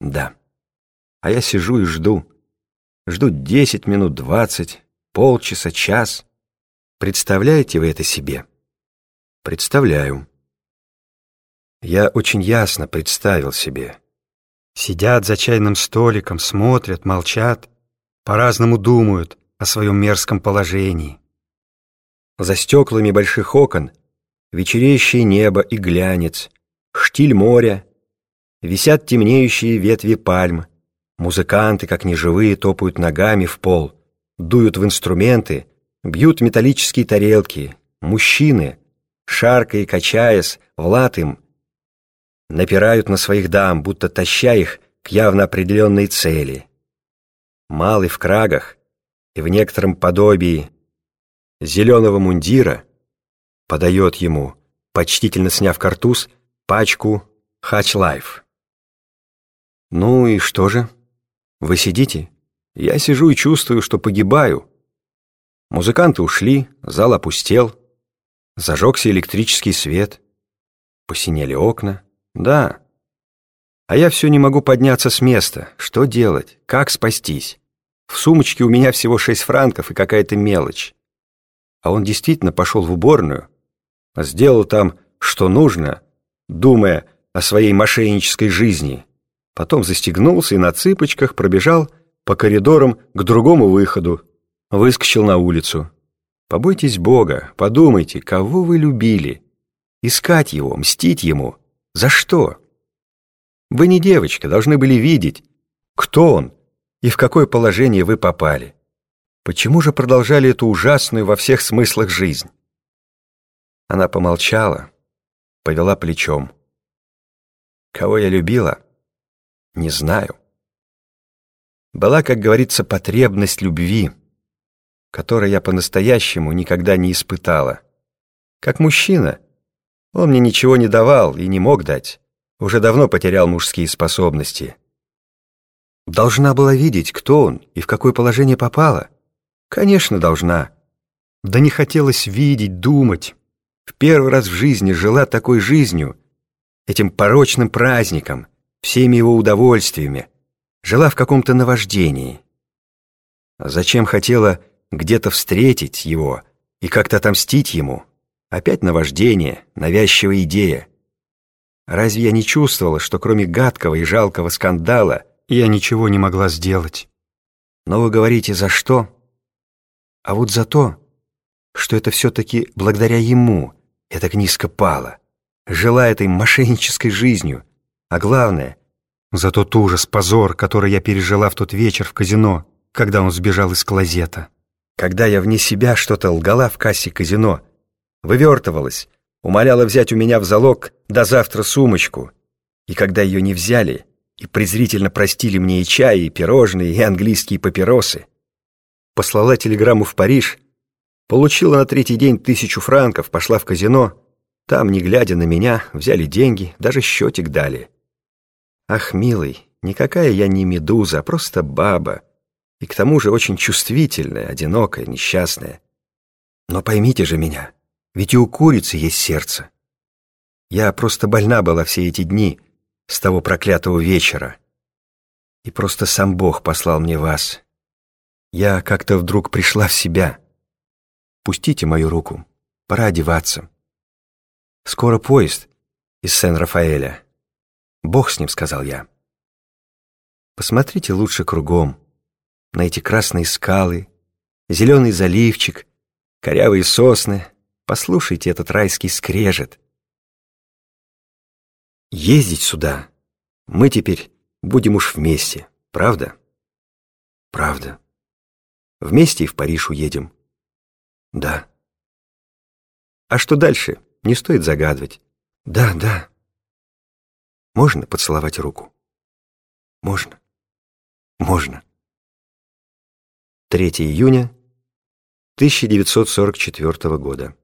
Да. А я сижу и жду. Жду десять минут, двадцать, полчаса, час. Представляете вы это себе? Представляю. Я очень ясно представил себе. Сидят за чайным столиком, смотрят, молчат, по-разному думают о своем мерзком положении. За стеклами больших окон вечереющее небо и глянец, штиль моря, висят темнеющие ветви пальм, музыканты, как неживые, топают ногами в пол, дуют в инструменты, бьют металлические тарелки, мужчины, шаркая и качаясь, в им, напирают на своих дам, будто таща их к явно определенной цели. Малый в крагах и в некотором подобии зеленого мундира подает ему, почтительно сняв картуз, пачку «High Life». «Ну и что же? Вы сидите? Я сижу и чувствую, что погибаю. Музыканты ушли, зал опустел, зажегся электрический свет, посинели окна». Да. А я все не могу подняться с места. Что делать? Как спастись? В сумочке у меня всего шесть франков и какая-то мелочь. А он действительно пошел в уборную, сделал там, что нужно, думая о своей мошеннической жизни. Потом застегнулся и на цыпочках пробежал по коридорам к другому выходу, выскочил на улицу. Побойтесь Бога, подумайте, кого вы любили. Искать его, мстить ему — за что? Вы не девочка, должны были видеть, кто он и в какое положение вы попали. Почему же продолжали эту ужасную во всех смыслах жизнь? Она помолчала, повела плечом. Кого я любила? Не знаю. Была, как говорится, потребность любви, которой я по-настоящему никогда не испытала. Как мужчина — он мне ничего не давал и не мог дать. Уже давно потерял мужские способности. Должна была видеть, кто он и в какое положение попала. Конечно, должна. Да не хотелось видеть, думать. В первый раз в жизни жила такой жизнью, этим порочным праздником, всеми его удовольствиями. Жила в каком-то наваждении. Зачем хотела где-то встретить его и как-то отомстить ему? Опять наваждение, навязчивая идея. Разве я не чувствовала, что кроме гадкого и жалкого скандала я ничего не могла сделать? Но вы говорите, за что? А вот за то, что это все-таки благодаря ему я так низко пала, жила этой мошеннической жизнью, а главное — за тот ужас, позор, который я пережила в тот вечер в казино, когда он сбежал из клозета. Когда я вне себя что-то лгала в кассе казино — вывертывалась, умоляла взять у меня в залог до завтра сумочку. И когда ее не взяли, и презрительно простили мне и чай, и пирожные, и английские папиросы, послала телеграмму в Париж, получила на третий день тысячу франков, пошла в казино, там, не глядя на меня, взяли деньги, даже счетик дали. Ах, милый, никакая я не медуза, а просто баба, и к тому же очень чувствительная, одинокая, несчастная. Но поймите же меня, ведь и у курицы есть сердце. Я просто больна была все эти дни с того проклятого вечера. И просто сам Бог послал мне вас. Я как-то вдруг пришла в себя. Пустите мою руку, пора одеваться. Скоро поезд из Сен-Рафаэля. Бог с ним, сказал я. Посмотрите лучше кругом, на эти красные скалы, зеленый заливчик, корявые сосны — Послушайте этот райский скрежет. Ездить сюда мы теперь будем уж вместе, правда? Правда. Вместе и в Париж уедем. Да. А что дальше, не стоит загадывать. Да, да. Можно поцеловать руку? Можно. Можно. 3 июня 1944 года.